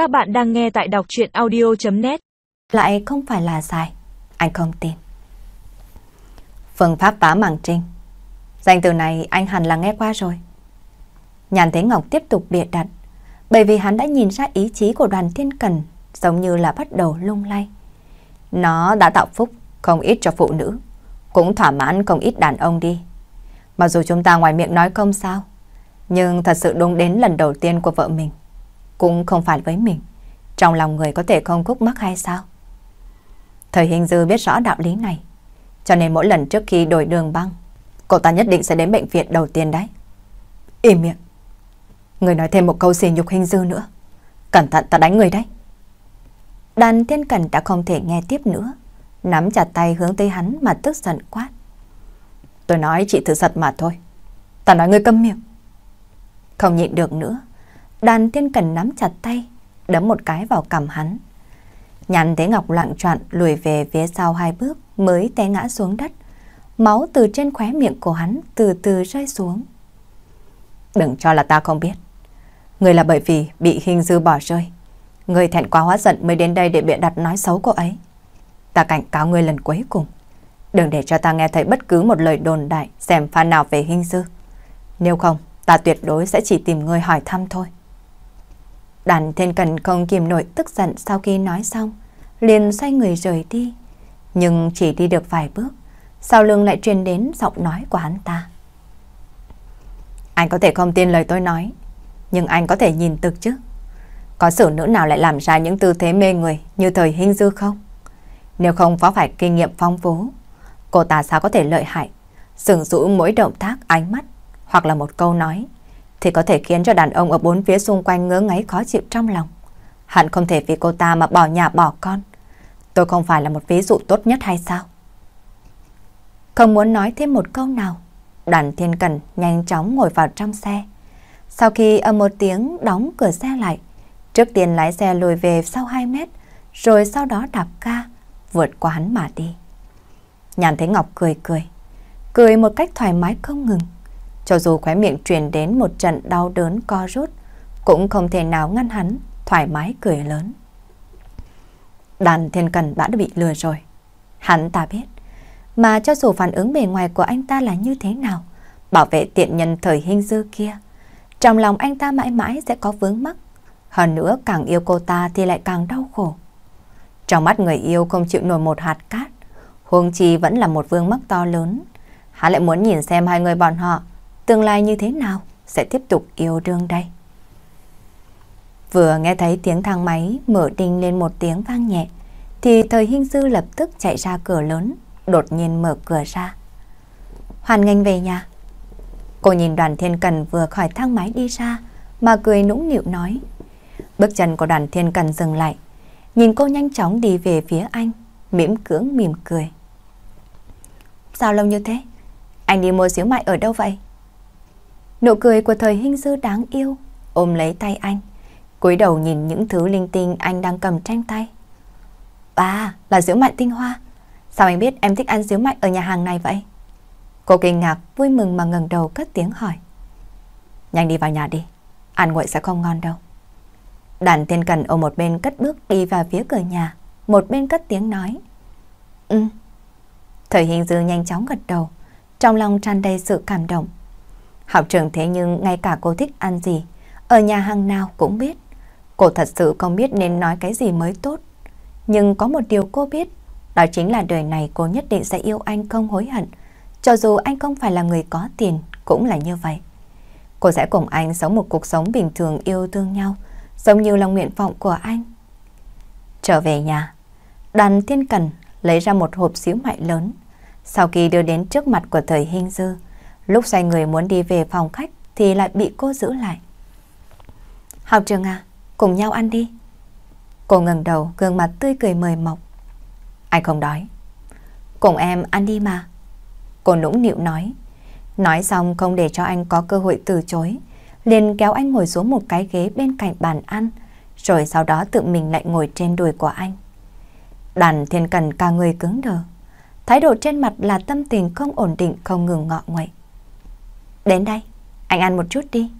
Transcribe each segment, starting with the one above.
Các bạn đang nghe tại đọc chuyện audio.net Lại không phải là dài, anh không tin. Phương pháp phá màng trinh. Danh từ này anh hẳn là nghe qua rồi. Nhàn Thế Ngọc tiếp tục bịa đặt, bởi vì hắn đã nhìn ra ý chí của đoàn thiên cần giống như là bắt đầu lung lay. Nó đã tạo phúc không ít cho phụ nữ, cũng thỏa mãn không ít đàn ông đi. Mặc dù chúng ta ngoài miệng nói không sao, nhưng thật sự đúng đến lần đầu tiên của vợ mình, cũng không phải với mình. Trong lòng người có thể không khúc mắc hay sao? Thời hình dư biết rõ đạo lý này, cho nên mỗi lần trước khi đổi đường băng, cô ta nhất định sẽ đến bệnh viện đầu tiên đấy. Im miệng. Người nói thêm một câu xỉ nhục hình dư nữa. Cẩn thận ta đánh người đấy. Đàn thiên cẩn đã không thể nghe tiếp nữa. Nắm chặt tay hướng tới hắn mà tức giận quát. Tôi nói chị thử giật mà thôi. Ta nói ngươi câm miệng. Không nhịn được nữa. Đàn thiên cần nắm chặt tay, đấm một cái vào cằm hắn. Nhàn thế Ngọc loạn trọn lùi về phía sau hai bước mới té ngã xuống đất. Máu từ trên khóe miệng của hắn từ từ rơi xuống. Đừng cho là ta không biết. Người là bởi vì bị hình dư bỏ rơi. Người thẹn quá hóa giận mới đến đây để biện đặt nói xấu cô ấy. Ta cảnh cáo người lần cuối cùng. Đừng để cho ta nghe thấy bất cứ một lời đồn đại xem pha nào về hình dư. Nếu không, ta tuyệt đối sẽ chỉ tìm người hỏi thăm thôi. Đàn thiên cần không kìm nổi tức giận sau khi nói xong, liền xoay người rời đi. Nhưng chỉ đi được vài bước, sau lưng lại truyền đến giọng nói của hắn ta. Anh có thể không tin lời tôi nói, nhưng anh có thể nhìn thực chứ. Có sự nữ nào lại làm ra những tư thế mê người như thời hình dư không? Nếu không có phải kinh nghiệm phong phú, cô ta sao có thể lợi hại, sửng dụng mỗi động tác ánh mắt hoặc là một câu nói thì có thể khiến cho đàn ông ở bốn phía xung quanh ngớ ngáy khó chịu trong lòng. Hẳn không thể vì cô ta mà bỏ nhà bỏ con. Tôi không phải là một ví dụ tốt nhất hay sao? Không muốn nói thêm một câu nào, Đàn thiên cần nhanh chóng ngồi vào trong xe. Sau khi âm một tiếng đóng cửa xe lại, trước tiên lái xe lùi về sau 2 mét, rồi sau đó đạp ca, vượt qua hắn mà đi. Nhàn thấy Ngọc cười cười, cười một cách thoải mái không ngừng. Cho dù khóe miệng truyền đến một trận đau đớn co rút, cũng không thể nào ngăn hắn thoải mái cười lớn. Đàn thiên cần đã bị lừa rồi. Hắn ta biết, mà cho dù phản ứng bề ngoài của anh ta là như thế nào, bảo vệ tiện nhân thời hình dư kia, trong lòng anh ta mãi mãi sẽ có vướng mắc. Hơn nữa càng yêu cô ta thì lại càng đau khổ. Trong mắt người yêu không chịu nổi một hạt cát, Huống chi vẫn là một vương mắc to lớn. Hắn lại muốn nhìn xem hai người bọn họ tương lai như thế nào sẽ tiếp tục yêu đương đây. Vừa nghe thấy tiếng thang máy mở đinh lên một tiếng vang nhẹ, thì thời hình sư lập tức chạy ra cửa lớn, đột nhiên mở cửa ra. Hoàn nghênh về nhà. Cô nhìn đoàn thiên cần vừa khỏi thang máy đi ra, mà cười nũng nịu nói. Bước chân của đoàn thiên cần dừng lại, nhìn cô nhanh chóng đi về phía anh, mỉm cưỡng mỉm cười. Sao lâu như thế? Anh đi mua xíu mại ở đâu vậy? Nụ cười của thời hình dư đáng yêu, ôm lấy tay anh, cúi đầu nhìn những thứ linh tinh anh đang cầm tranh tay. À, là diễu mại tinh hoa. Sao anh biết em thích ăn diễu mại ở nhà hàng này vậy? Cô kinh ngạc, vui mừng mà ngẩng đầu cất tiếng hỏi. Nhanh đi vào nhà đi, ăn nguội sẽ không ngon đâu. Đàn tiên cần ở một bên cất bước đi vào phía cửa nhà, một bên cất tiếng nói. Ừ. Thời hình dư nhanh chóng gật đầu, trong lòng tràn đầy sự cảm động. Học trường thế nhưng ngay cả cô thích ăn gì, ở nhà hàng nào cũng biết. Cô thật sự không biết nên nói cái gì mới tốt. Nhưng có một điều cô biết, đó chính là đời này cô nhất định sẽ yêu anh không hối hận. Cho dù anh không phải là người có tiền, cũng là như vậy. Cô sẽ cùng anh sống một cuộc sống bình thường yêu thương nhau, giống như là nguyện vọng của anh. Trở về nhà, đoàn thiên cần lấy ra một hộp xíu mại lớn. Sau khi đưa đến trước mặt của thời hình dư, Lúc xoay người muốn đi về phòng khách thì lại bị cô giữ lại. Học trường à, cùng nhau ăn đi. Cô ngẩng đầu, gương mặt tươi cười mời mọc. Anh không đói. Cùng em ăn đi mà. Cô nũng nịu nói. Nói xong không để cho anh có cơ hội từ chối. Liền kéo anh ngồi xuống một cái ghế bên cạnh bàn ăn. Rồi sau đó tự mình lại ngồi trên đùi của anh. Đàn thiên cần cả người cứng đờ. Thái độ trên mặt là tâm tình không ổn định không ngừng ngọ nguậy. Đến đây, anh ăn một chút đi.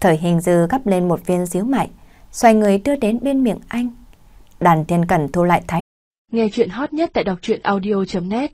Thời hình dư gắp lên một viên xíu mại, xoay người đưa đến bên miệng anh. Đàn thiên cẩn thu lại thái. Nghe chuyện hot nhất tại đọc truyện audio.net